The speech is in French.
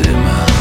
intime.